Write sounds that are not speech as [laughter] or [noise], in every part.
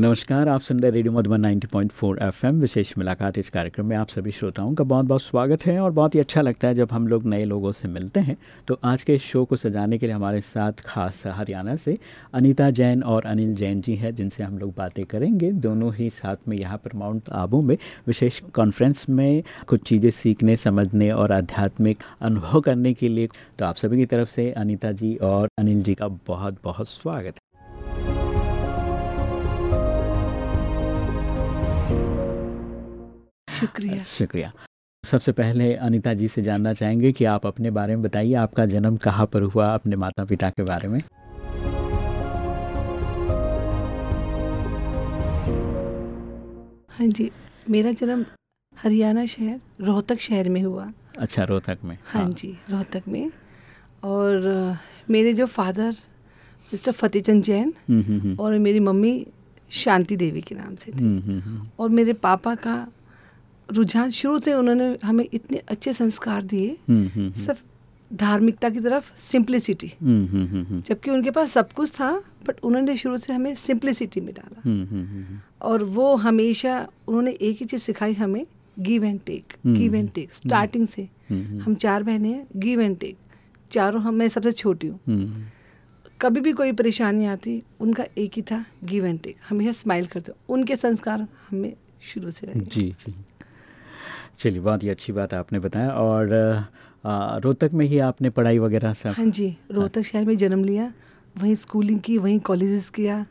नमस्कार, आप सुन रहे रेडियो मधुबन 90.4 एफएम। विशेष मुलाकात इस कार्यक्रम में आप सभी श्रोताओं का बहुत बहुत स्वागत है और बहुत ही अच्छा लगता है जब हम लोग नए लोगों से मिलते हैं। तो आज के शो को सजाने के लिए हमारे साथ खास हरियाणा से अनीता जैन और अनिल जैन जी हैं, जिनसे हम लोग बातें करेंगे। दोनों ही साथ में यहाँ पर माउंट आबू में विशेष कॉन्फ्रेंस में कुछ चीज़ें सीखने, समझने और आध्यात्मिक अनुभव करने के लिए। तो आप सभी की तरफ़ से अनिता जी और अनिल जी का बहुत बहुत स्वागत शुक्रिया। शुक्रिया। सबसे पहले अनिता जी से जानना चाहेंगे कि आप अपने बारे में बताइए आपका जन्म कहाँ पर हुआ अपने माता पिता के बारे में। हाँ जी मेरा जन्म हरियाणा शहर रोहतक शहर में हुआ। अच्छा रोहतक में। हाँ, हाँ। जी रोहतक में। और मेरे जो फादर मिस्टर फतेहचंद जैन हम्म, हम्म, हम्म, और मेरी मम्मी शांति देवी के नाम से थी। और मेरे पापा का रुझान शुरू से उन्होंने हमें इतने अच्छे संस्कार दिए हम्म, हम्म, सिर्फ़ धार्मिकता की तरफ़ सिंप्लिसिटी हम्म, हम्म, हम्म, हम्म, जबकि उनके पास सब कुछ था बट उन्होंने शुरू से हमें सिंप्लिसिटी में डाला। हम्म, हम्म, हम्म, और वो हमेशा उन्होंने एक ही चीज़ सिखाई हमें गिव एंड टेक हम्म, गिव एंड टेक स्टार्टिंग से हम्म, हम चार बहनें हैं गिव एंड टेक चारों हम मैं सबसे छोटी हूँ। हम्म, कभी भी कोई परेशानी आती उनका एक ही था गिव एंड टेक हमेशा स्माइल करते। उनके संस्कार हमें शुरू से रहे। जी जी। चलिए बहुत ही अच्छी बात आपने बताया और आ, रोहतक में ही आपने पढ़ाई वगैरह सब हाँ जी रोहतक शहर में जन्म लिया वहीं स्कूलिंग की वहीं कॉलेजेस किया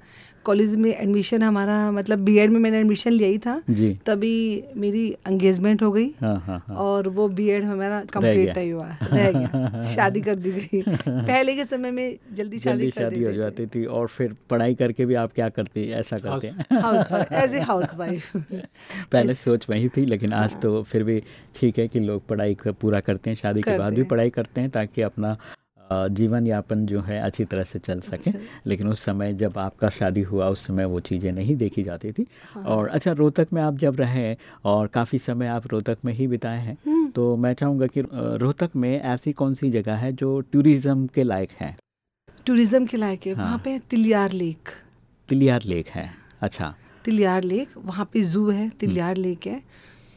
कॉलेज में एडमिशन हमारा मतलब बीएड में मैंने एडमिशन लिया ही था। जी। तभी मेरी एंगेजमेंट हो गई। हाँ हाँ हाँ। और वो बीएड हमारा कंप्लीट नहीं हुआ। रह गया। [laughs] शादी कर दी गई। पहले के समय में जल्दी शादी कर शादी हो जाती थी और फिर पढ़ाई करके भी आप क्या करते ऐसा करते? हैं housewife as a house पहले सोच वही थी लेकिन आज तो फिर भी ठीक है कि लोग पढ़ाई पूरा करते हैं शादी के बाद भी पढ़ाई करते हैं ताकि अपना जीवन यापन जो है अच्छी तरह से चल सके। लेकिन उस समय जब आपका शादी हुआ उस समय वो चीज़ें नहीं देखी जाती थी। हाँ। और अच्छा रोहतक में आप जब रहे और काफ़ी समय आप रोहतक में ही बिताए हैं हम्म। तो मैं चाहूँगा कि रोहतक में ऐसी कौन सी जगह है जो टूरिज़्म के लायक है? टूरिज़्म के लायक है? हाँ। वहाँ पे तिलियार लेक। तिलियार लेक है। अच्छा। तिलियार लेक वहाँ पे जू है तिलियार लेक है।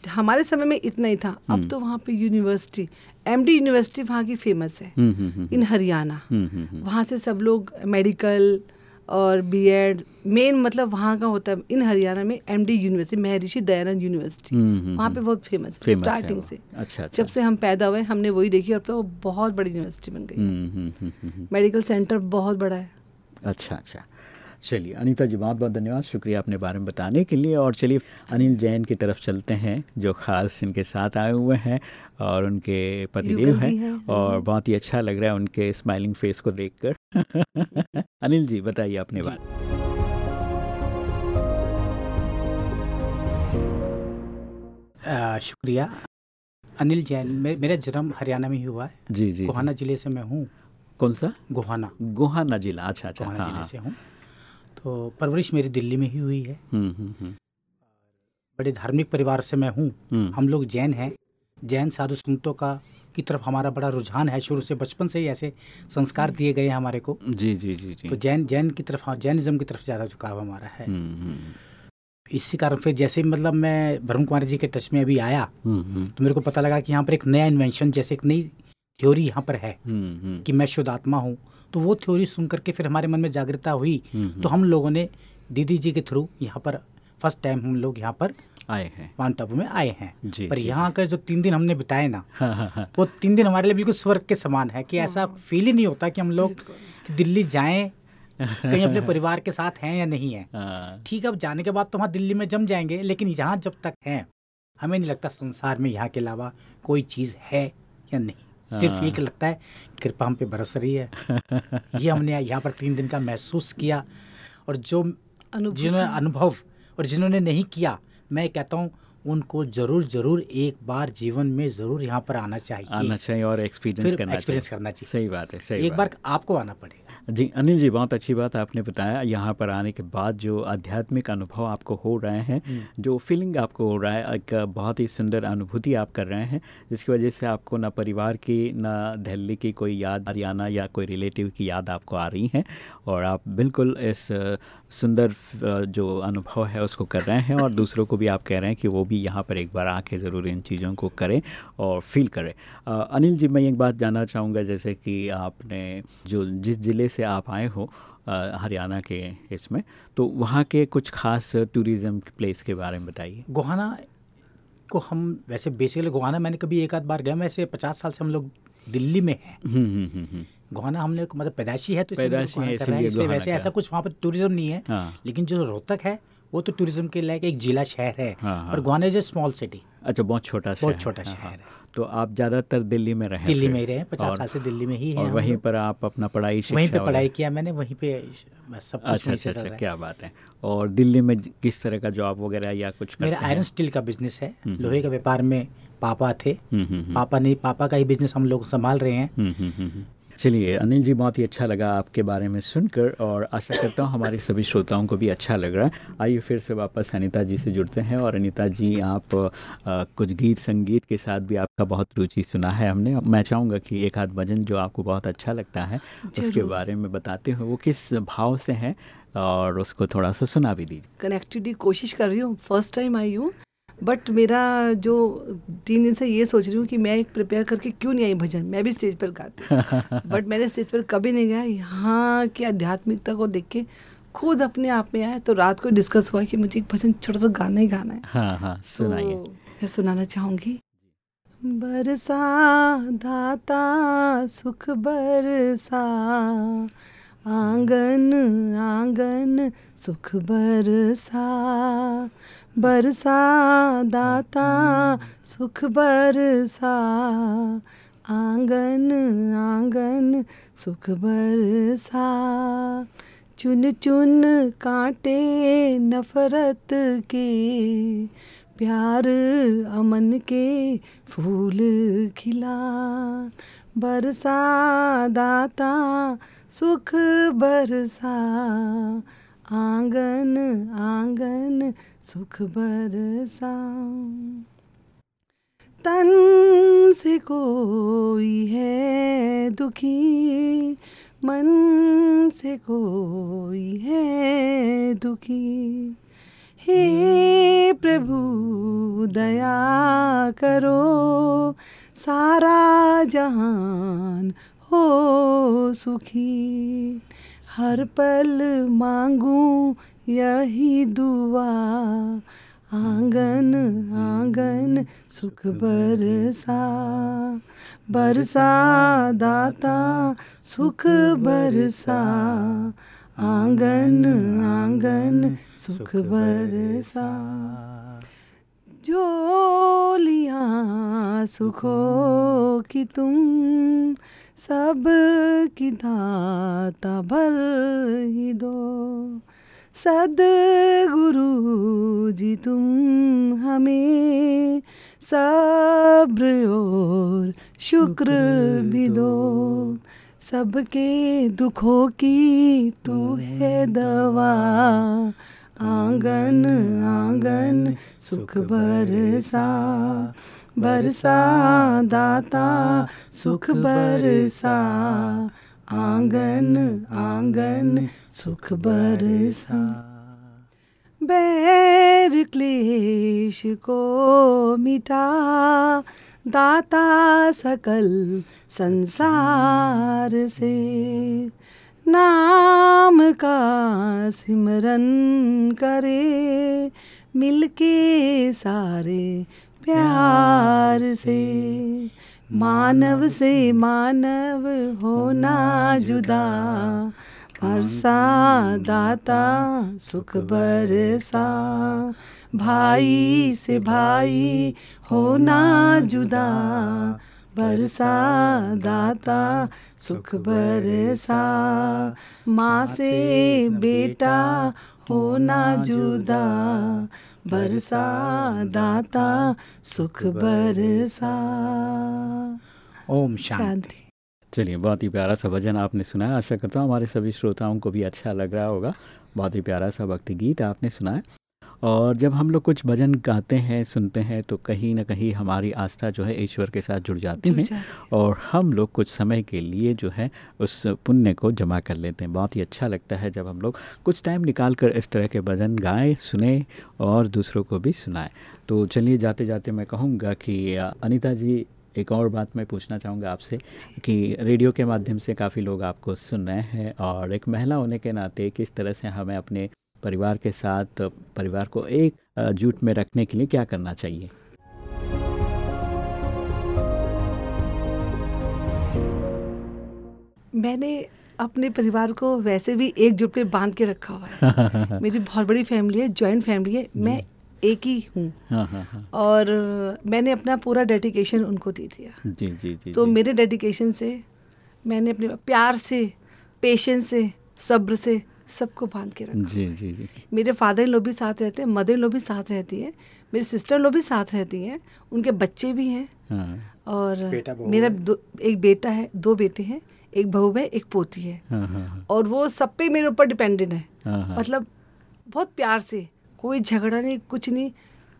हमारे समय में इतना ही था। हम्म। अब तो वहाँ पे यूनिवर्सिटी एमडी यूनिवर्सिटी वहाँ की फ़ेमस है। हम्म हम्म हम्म इन हरियाणा। हम्म, हम्म, हम्म, वहाँ से सब लोग मेडिकल और बीएड मेन मतलब वहाँ का होता है इन हरियाणा में MD university Maharshi Dayanand university हम्म, हम्म, वहाँ पे बहुत फ़ेमस है स्टार्टिंग से। अच्छा अच्छा। जब से हम पैदा हुए हमने वही देखी अब तो वो बहुत बड़ी यूनिवर्सिटी बन गई। हम्म, हम्म, हम्म, हम्म, हम्म। मेडिकल सेंटर बहुत बड़ा है। अच्छा अच्छा। चलिए अनीता जी बहुत बहुत धन्यवाद। शुक्रिया अपने बारे में बताने के लिए। और चलिए अनिल जैन की तरफ़ चलते हैं जो खास इनके साथ आए हुए हैं और उनके पतिदेव हैं। हैं, और हाँ। बहुत ही अच्छा लग रहा है उनके स्माइलिंग फेस को देखकर। [laughs] अनिल जी बताइए अपने बारे शुक्रिया। अनिल जैन मे, मेरा जन्म हरियाणा में ही हुआ है। जी जी। गोहाना ज़िले से मैं हूँ। कौन सा? गोहाना। गोहाना जिला अच्छा अच्छा गोहाना हाँ, ज़िले हाँ। से हूँ। तो परवरिश मेरी दिल्ली में ही हुई है। हम्म हम्म हम्म, बड़े धार्मिक परिवार से मैं हूँ। हम लोग जैन हैं। जैन साधु संतों का की तरफ़ हमारा बड़ा रुझान है। शुरू से बचपन से ही ऐसे संस्कार दिए गए हैं हमारे को। जी जी जी जी। तो जैन जैन की तरफ़ हाँ जैनिज्म की तरफ़ ज़्यादा झुकाव हमारा है। इसी कारण फिर जैसे ही मतलब मैं ब्रह्म कुमारी जी के टच में अभी आया तो मेरे को पता लगा कि यहाँ पर एक नया इन्वेंशन जैसे एक नई थ्योरी यहाँ पर है हम्म, हम्म, कि मैं शुद्ध आत्मा हूँ। तो वो थ्योरी सुन करके फिर हमारे मन में जागृता हुई। हम्म, तो हम लोगों ने दीदी जी के थ्रू यहाँ पर फ़र्स्ट टाइम हम लोग यहाँ पर आए हैं। माउंट आबू में आए हैं। जी पर यहाँ आकर जो तीन दिन हमने बिताए ना [laughs] हाँ हाँ हाँ। वो तीन दिन हमारे लिए बिल्कुल स्वर्ग के समान है कि ऐसा फील ही नहीं होता कि हम लोग दिल्ली जाएँ कहीं अपने [laughs] परिवार के साथ हैं या नहीं है। हाँ, ठीक है अब जाने के बाद तो वहाँ दिल्ली में जम जाएँगे लेकिन यहाँ जब तक हैं हमें नहीं लगता संसार में यहाँ के अलावा कोई चीज़ है या नहीं। सिर्फ़ हाँ। एक लगता है कृपा हम पे बरस रही है। [laughs] ये हमने यहाँ पर तीन दिन का महसूस किया और जो जिन्होंने अनुभव और जिन्होंने नहीं किया मैं कहता हूँ उनको ज़रूर ज़रूर एक बार जीवन में ज़रूर यहाँ पर आना चाहिए। आना चाहिए और एक्सपीरियंस करना एक्सपीरियंस करना चाहिए। सही बात है सही एक बार आपको आना पड़ेगा। जी अनिल जी बहुत अच्छी बात आपने बताया यहाँ पर आने के बाद जो आध्यात्मिक अनुभव आपको हो रहे हैं। जो फीलिंग आपको हो रहा है एक बहुत ही सुंदर अनुभूति आप कर रहे हैं जिसकी वजह से आपको ना परिवार की ना दिल्ली की कोई याद हरियाणा या कोई रिलेटिव की याद आपको आ रही है और आप बिल्कुल इस सुंदर जो अनुभव है उसको कर रहे हैं और दूसरों को भी आप कह रहे हैं कि वो भी यहाँ पर एक बार आके ज़रूर इन चीज़ों को करें और फील करें अनिल जी मैं एक बात जानना चाहूँगा जैसे कि आपने जो जिस ज़िले से आप आए हो हरियाणा के इसमें तो वहाँ के कुछ खास टूरिज़्म प्लेस के बारे में बताइए। गोहाना को हम वैसे बेसिकली गोहाना मैंने कभी एक आध बार गया वैसे पचास साल से हम लोग दिल्ली में हैं। हम्म हम्म हम्म गोहाना हमने मतलब पैदाशी है तो गोहाना है, इसलिए वैसे ऐसा कुछ वहाँ पर टूरिज़्म नहीं है हाँ। लेकिन जो रोहतक है वो तो टूरिज़्म के लायक एक जिला शहर है हाँ, हाँ। और Gohana is a small city अच्छा बहुत छोटा बहुत छोटा हाँ, शहर हाँ। तो आप ज़्यादातर दिल्ली में रहे दिल्ली में ही रहे पचास साल से दिल्ली में ही है और वहीं पर आप अपना पढ़ाई शिक्षा वहीं पे पढ़ाई किया मैंने वहीं पे सब कुछ अच्छा अच्छा अच्छा क्या बात है। और दिल्ली में किस तरह का जॉब वगैरह या कुछ मेरा करते हैं? आयरन स्टील का बिज़नेस है हम्म। लोहे के व्यापार में पापा थे। हम्म, हम्म, हम्म। पापा नहीं पापा का ही बिज़नेस हम लोग संभाल रहे हैं। चलिए अनिल जी बहुत ही अच्छा लगा आपके बारे में सुनकर और आशा करता हूँ हमारे सभी श्रोताओं को भी अच्छा लग रहा है। आइए फिर से वापस अनिता जी से जुड़ते हैं और अनिता जी आप अ, कुछ गीत संगीत के साथ भी आपका बहुत रुचि सुना है हमने। मैं चाहूँगा कि एक आध भजन जो आपको बहुत अच्छा लगता है उसके बारे में बताते हुए वो किस भाव से है? और उसको थोड़ा सा सुना भी दीजिए। कनेक्टिविटी कोशिश कर रही हूँ। फ़र्स्ट टाइम आई हूँ। बट मेरा जो तीन दिन से ये सोच रही हूँ कि मैं एक प्रिपेयर करके क्यों नहीं आई भजन? मैं भी स्टेज पर गाती बट [laughs] मैंने स्टेज पर कभी नहीं गया। यहाँ की आध्यात्मिकता को देख के खुद अपने आप में आया। तो रात को डिस्कस हुआ कि मुझे एक भजन छोटा सा गाना ही गाना है। हाँ हाँ सुनाइए। तो मैं सुनाना चाहूँगी। बरसा दाता सुख बरसा आँगन आँगन, सुख बरसा बरसा दाता, सुख बरसा। आँगन आँगन, सुख बरसा। चुन चुन कांटे नफरत के, प्यार अमन के फूल खिला। बरसा दाता सुख बरसा। आँगन आँगन, सुख बरसा। तन से कोई है दुखी, मन से कोई है दुखी। हे प्रभु, दया करो सारा जहान हो सुखी, हर पल मांगू यही दुआ। आँगन आँगन, सुख बरसा बरसा दाता, सुख बरसा। आँगन आँगन, सुख बरसा। जो लिया सुखों। की तुम सब की दाता भर ही दो। सदगुरु जी तुम हमें सब्र और शुक्र भी दो। सबके दुखों की तू है दवा। आँगन आँगन, सुख बरसा बरसा दाता, सुख बरसा। आँगन आँगन, सुख बरसा। बैर क्लेश को मिटा, दाता सकल संसार से। नाम का सिमरन करे मिलके सारे प्यार से। मानव से मानव होना जुदा। बरसा दाता सुख बरसा। भाई से भाई होना जुदा। बरसा दाता सुख बरसा। माँ से बेटा होना जुदा। बरसा दाता सुख बरसा। ओम शांति। शांति। चलिए बहुत ही प्यारा सा भजन आपने सुनाया। आशा करता हूँ हमारे सभी श्रोताओं को भी अच्छा लग रहा होगा। बहुत ही प्यारा सा भक्ति गीत आपने सुनाया। और जब हम लोग कुछ भजन गाते हैं सुनते हैं तो कहीं ना कहीं हमारी आस्था जो है ईश्वर के साथ जुड़ जाती है और हम लोग कुछ समय के लिए जो है उस पुण्य को जमा कर लेते हैं। बहुत ही अच्छा लगता है जब हम लोग कुछ टाइम निकाल कर इस तरह के भजन गाएँ सुने और दूसरों को भी सुनाएँ। तो चलिए जाते जाते मैं कहूँगा कि अनिता जी एक और बात मैं पूछना चाहूँगा आपसे कि रेडियो के माध्यम से काफ़ी लोग आपको सुन रहे हैं और एक महिला होने के नाते किस तरह से हमें अपने परिवार के साथ परिवार को एक जुट में रखने के लिए क्या करना चाहिए? मैंने अपने परिवार को वैसे भी एकजुट में बाँध के रखा हुआ है। [laughs] मेरी बहुत बड़ी फैमिली है जॉइंट फैमिली है मैं एक ही हूँ। हाँ हाँ हाँ। और मैंने अपना पूरा डेडिकेशन उनको दे दिया। जी जी जी तो जी। मेरे डेडिकेशन से मैंने अपने प्यार से पेशेंस से सब्र से सबको बाँध के रखा जी जी जी। मेरे फादर लोग भी साथ रहते हैं मदर लोग भी साथ रहती है मेरी सिस्टर लोग भी साथ रहती हैं उनके बच्चे भी हैं हाँ। और मेरा दो एक बेटा है दो बेटे हैं एक बहू है एक पोती है। हाँ हाँ हाँ। और वो सब पे मेरे ऊपर डिपेंडेंट है। हाँ, हाँ। मतलब बहुत प्यार से कोई झगड़ा नहीं कुछ नहीं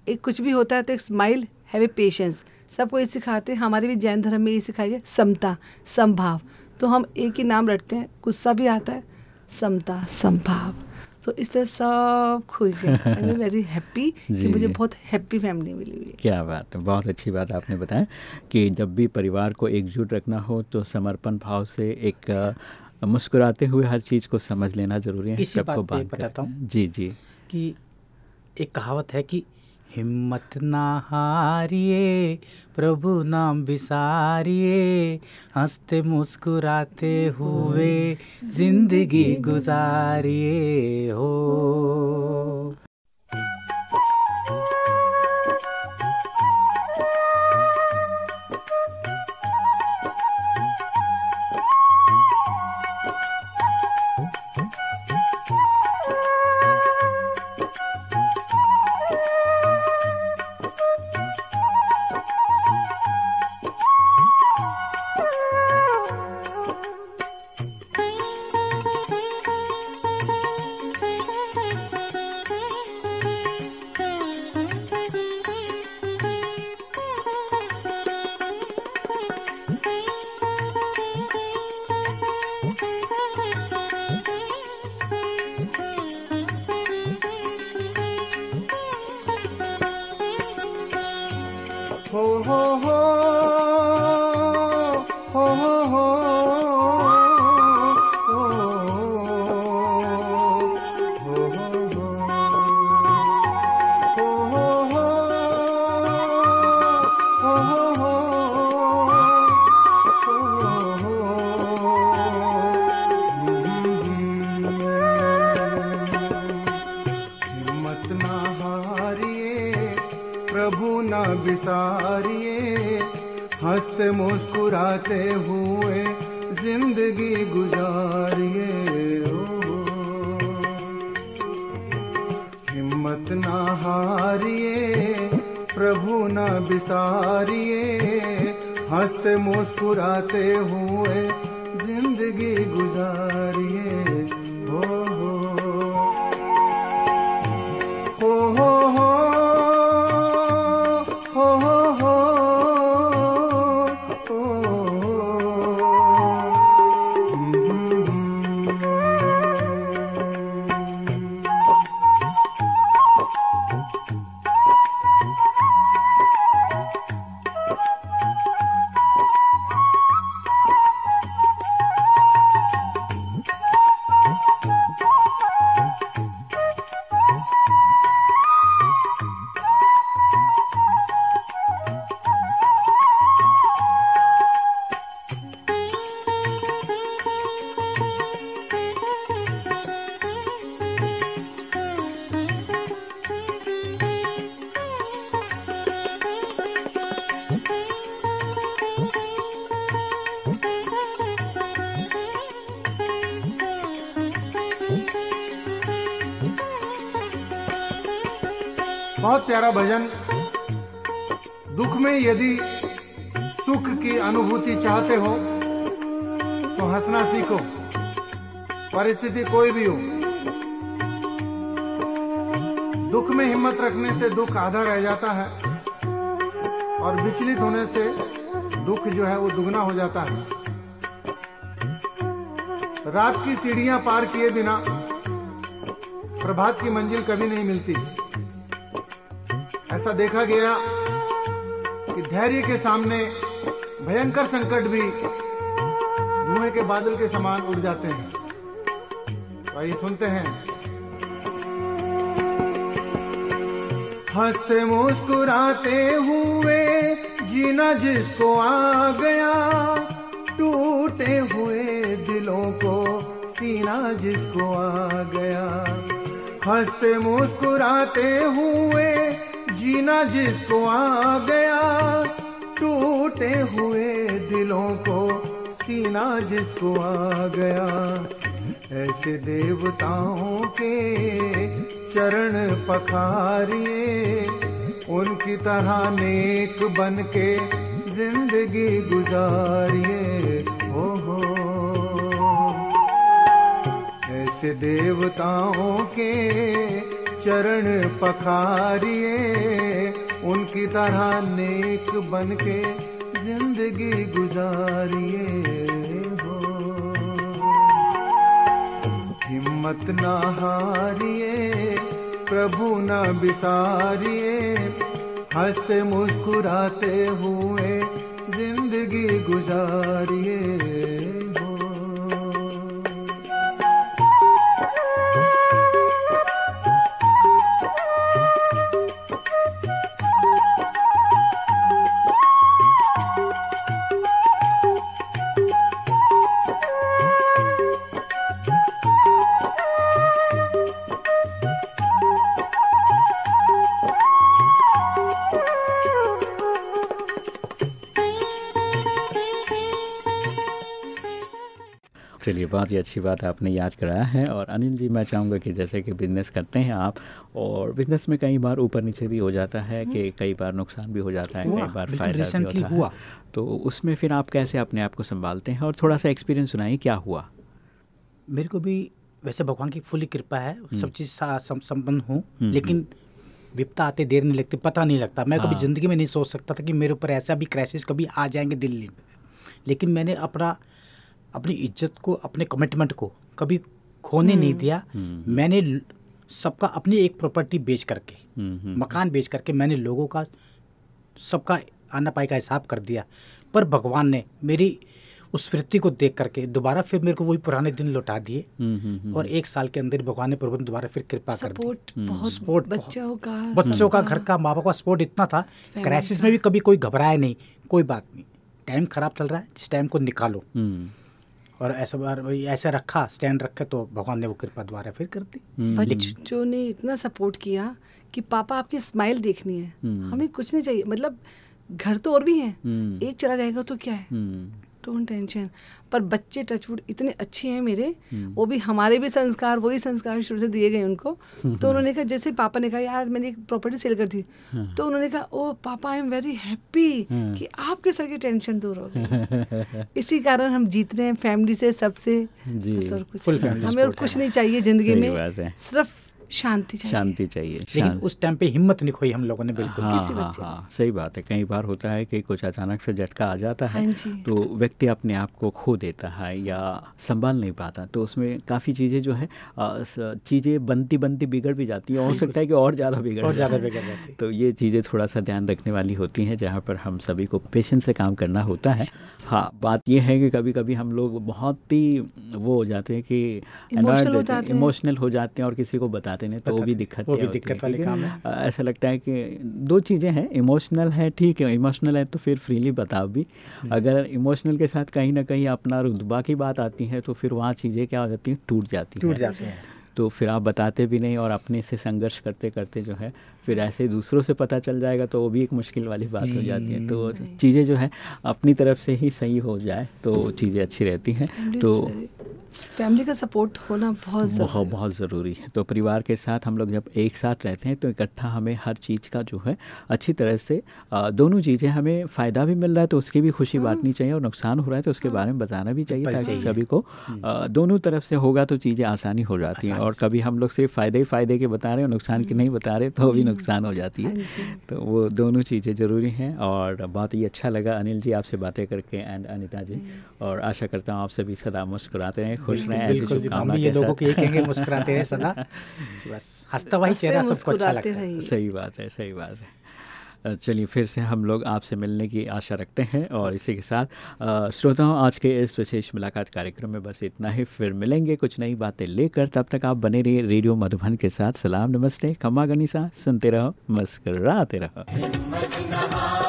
एक कुछ भी होता है तो एक स्माइल हैव ए पेशेंस सबको ये सिखाते हैं हमारे भी जैन धर्म में ये सिखाई गया समता समभाव तो हम एक ही नाम रखते हैं गुस्सा भी आता है समता समभाव तो इस तरह सब खुश है। आई एम वेरी हैप्पी कि मुझे बहुत हैप्पी फैमिली मिली हुई है। क्या बात है बहुत अच्छी बात आपने बताया कि जब भी परिवार को एकजुट रखना हो तो समर्पण भाव से एक मुस्कुराते हुए हर चीज़ को समझ लेना ज़रूरी है इसी बात बताता हूँ। जी जी। कि एक कहावत है कि हिम्मत ना हारिए प्रभु नाम बिसारिए हँसते मुस्कुराते हुए ज़िंदगी गुजारिए हो हो। हँसते मुस्कुराते हुए ज़िंदगी गुजारिए। प्यारा भजन। दुख में यदि सुख की अनुभूति चाहते हो तो हंसना सीखो। परिस्थिति कोई भी हो। दुख में हिम्मत रखने से दुख आधा रह जाता है और विचलित होने से दुख जो है वो दुगना हो जाता है। रात की सीढ़ियाँ पार किए बिना प्रभात की मंजिल कभी नहीं मिलती। ऐसा देखा गया कि धैर्य के सामने भयंकर संकट भी धुएँ के बादल के समान उड़ जाते हैं। तो आइए सुनते हैं। हँसते मुस्कुराते हुए जीना जिसको आ गया, टूटे हुए दिलों को सीना जिसको आ गया। हँसते मुस्कुराते हुए जीना जिसको आ गया, टूटे हुए दिलों को सीना जिसको आ गया। ऐसे देवताओं के चरण पखारिए, उनकी तरह नेक बन के ज़िंदगी गुजारिए। हो हो ऐसे देवताओं के चरण पखारिए, उनकी तरह नेक बन के ज़िंदगी गुजारिए। हो। हिम्मत न हारिए, प्रभु न बिसारिए, हँसते मुस्कुराते हुए ज़िंदगी गुजारिए। बहुत ही अच्छी बात आपने याद कराया है और अनिल जी मैं चाहूँगा कि जैसे कि बिज़नेस करते हैं आप और बिज़नेस में कई बार ऊपर नीचे भी हो जाता है कि कई बार नुकसान भी हो जाता है कई बार फ़ायदा भी होता हुआ। है तो उसमें फिर आप कैसे अपने आप को संभालते हैं और थोड़ा सा एक्सपीरियंस सुनाइए क्या हुआ मेरे को भी वैसे भगवान की फुल्ली कृपा है हम्म। सब चीज़ सा- सम- संपन्न हूँ लेकिन विपता आते देर नहीं लगती पता नहीं लगता मैं कभी हाँ। ज़िंदगी में नहीं सोच सकता था कि मेरे ऊपर ऐसा भी क्राइसिस कभी आ जाएँगे दिल्ली में लेकिन मैंने अपना अपनी इज़्ज़त को अपने कमिटमेंट को कभी खोने नहीं दिया। हम्म। मैंने सबका अपनी एक प्रॉपर्टी बेच करके हम्म, हम्म, मकान बेच करके मैंने लोगों का सबका आना पाई का हिसाब कर दिया। पर भगवान ने मेरी उस वृत्ति को देख करके दोबारा फिर मेरे को वही पुराने दिन लौटा दिए हम्म, हम्म, हम्म, और एक साल के अंदर भगवान ने प्रबंध दोबारा फिर कृपा कर दी। सपोर्ट बहुत सपोर्ट बच्चों का बच्चों का घर का माँ बाप का सपोर्ट इतना था। क्राइसिस में भी कभी कोई घबराया नहीं कोई बात नहीं। टाइम खराब चल रहा है जिस टाइम को निकालो। हम्म, और ऐसा बार वही ऐसा रखा स्टैंड रखे तो भगवान ने वो कृपा द्वारा फिर कर दी। हम्म, बच्चों ने इतना सपोर्ट किया कि पापा आपकी स्माइल देखनी है। हम्म। हमें कुछ नहीं चाहिए मतलब घर तो और भी हैं। हम्म, एक चला जाएगा तो क्या है? हम्म, डोंट टेंशन पर बच्चे टचवुड इतने अच्छे हैं मेरे हम्म। वो भी हमारे भी संस्कार वही संस्कार शुरू से दिए गए उनको। तो उन्होंने कहा जैसे पापा ने कहा यार मैंने एक प्रॉपर्टी सेल कर दी। तो उन्होंने कहा ओ पापा आई एम वेरी हैप्पी हाँ। कि आपके सर की टेंशन दूर हो गई [laughs] इसी कारण हम जीत रहे हैं फैमिली से सबसे। और कुछ हमें और कुछ नहीं चाहिए ज़िंदगी में। सिर्फ़ शांति चाहिए। शांति चाहिए लेकिन उस टाइम पे हिम्मत नहीं खोई हम लोगों ने बिल्कुल। हाँ किसी हाँ बच्चे हाँ सही बात है। कई बार होता है कि कुछ अचानक से झटका आ जाता है हाँ तो व्यक्ति अपने आप को खो देता है या संभाल नहीं पाता तो उसमें काफ़ी चीज़ें जो है चीज़ें बनती बनती बिगड़ भी जाती है हो सकता है कि और ज़्यादा बिगड़ और ज़्यादा। बिगड़ जाती तो ये चीज़ें थोड़ा सा ध्यान रखने वाली होती हैं जहाँ पर हम सभी को पेशेंस से काम करना होता है। हाँ बात यह है कि कभी कभी हम लोग बहुत ही वो हो जाते हैं कि हो इमोशनल हो जाते हैं और किसी को बताते नहीं तो वो भी दिक्कत वो भी दिक्कत वाली काम है। ऐसा लगता है कि दो चीज़ें हैं इमोशनल है ठीक है इमोशनल है तो फिर फ्रीली बताओ भी। अगर इमोशनल के साथ कहीं ना कहीं अपना रुतबा की बात आती है तो फिर वहाँ चीज़ें क्या हो जाती हैं टूट जाती हैं। टूट जाती हैं। तो फिर आप बताते भी नहीं और अपने से संघर्ष करते करते जो है फिर ऐसे दूसरों से पता चल जाएगा तो वो भी एक मुश्किल वाली बात हो जाती है। तो चीज़ें जो है अपनी तरफ़ से ही सही हो जाए तो चीज़ें अच्छी रहती हैं। तो फैमिली का सपोर्ट होना बहुत बहुत है। बहुत ज़रूरी है। तो परिवार के साथ हम लोग जब एक साथ रहते हैं तो इकट्ठा हमें हर चीज़ का जो है अच्छी तरह से दोनों चीज़ें हमें फ़ायदा भी मिल रहा है तो उसकी भी खुशी बांटनी चाहिए और नुकसान हो रहा है तो उसके बारे में बताना भी चाहिए ताकि सभी को अ, दोनों तरफ़ से होगा तो चीज़ें आसानी हो जाती हैं। और कभी हम लोग सिर्फ़ फ़ायदे ही फ़ायदे के बता रहे हैं और नुकसान के नहीं बता रहे तो भी नुकसान हो जाती है। हाँ तो वो दोनों चीज़ें ज़रूरी हैं और बहुत ही अच्छा लगा अनिल जी आपसे बातें करके एंड अनिता जी। और आशा करता हूँ आप सभी सदा मुस्कुराते रहें खुश रहें ऐसी शुभकामना के लोगों साथ। को कहेंगे मुस्कुराते रहें सदा। [laughs] बस हंसता हुआ चेहरा सबको अच्छा लगता [laughs] है सही बात है सही बात है। चलिए फिर से हम लोग आपसे मिलने की आशा रखते हैं और इसी के साथ श्रोताओं, आज के इस विशेष मुलाकात कार्यक्रम में बस इतना ही। फिर मिलेंगे कुछ नई बातें लेकर। तब तक आप बने रहिए रेडियो मधुबन के साथ। सलाम, नमस्ते। खम्मा गनीसा, सुनते रहो मस्कर रहो।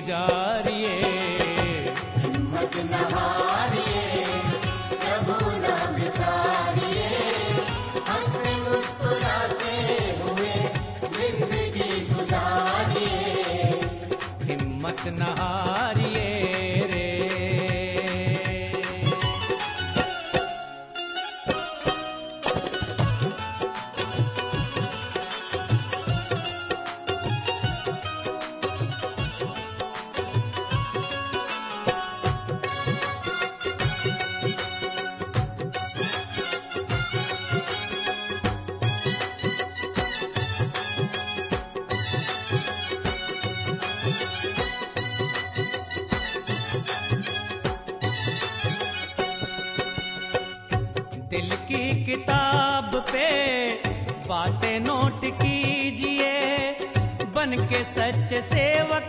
ज़िंदगी किताब पे बातें नोट कीजिए बन के सच सेवक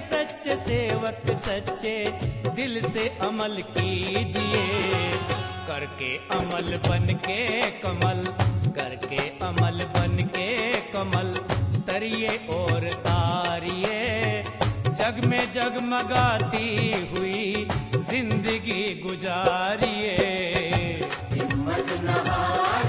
सच्चे सेवक सच्चे, दिल से अमल कीजिए। करके अमल बन के कमल, करके अमल बन के कमल, तरिए और तारिए। जग में जगमगाती हुई ज़िंदगी गुजारिए। हिम्मत न हारिए